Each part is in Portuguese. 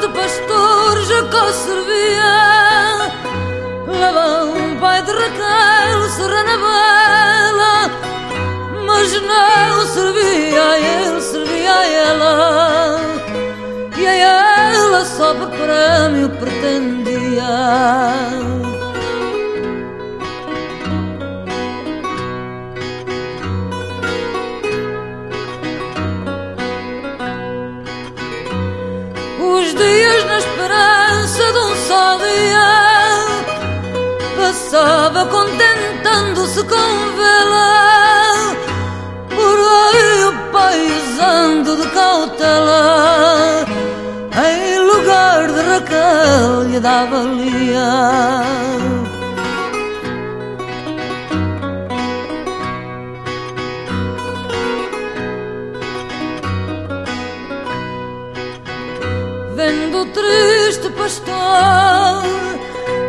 de pastor Jacó servia. Labão, pai de Raquel, serrana bela. Mas não servia a ele, servia a ela. E a ela só por prêmio pretendia passava contentando-se com vela Por aí paisando de cautela. Em lugar de Raquel lhe dava Lia Vendo o triste pastor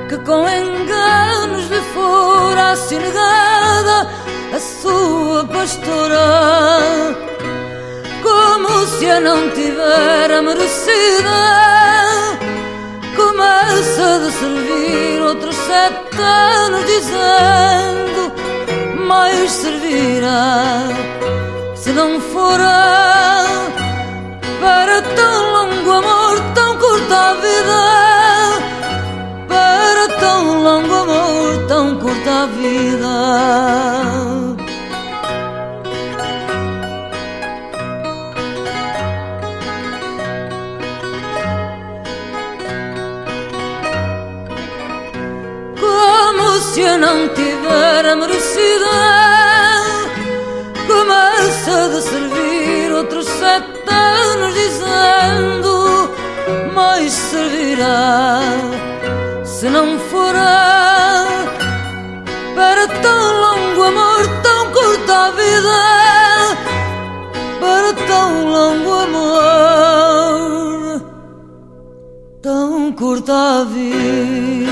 que com enganos lhe fora assim negada a sua pastora, como se a não tivera merecida. Começa de servir outros sete anos, dizendo: Mais servirá se não fora tão longo amor, tão curta vida. Como se eu não tivera merecida, fora para tão longo amor, tão curta a vida, para tão longo amor, tão curta a vida.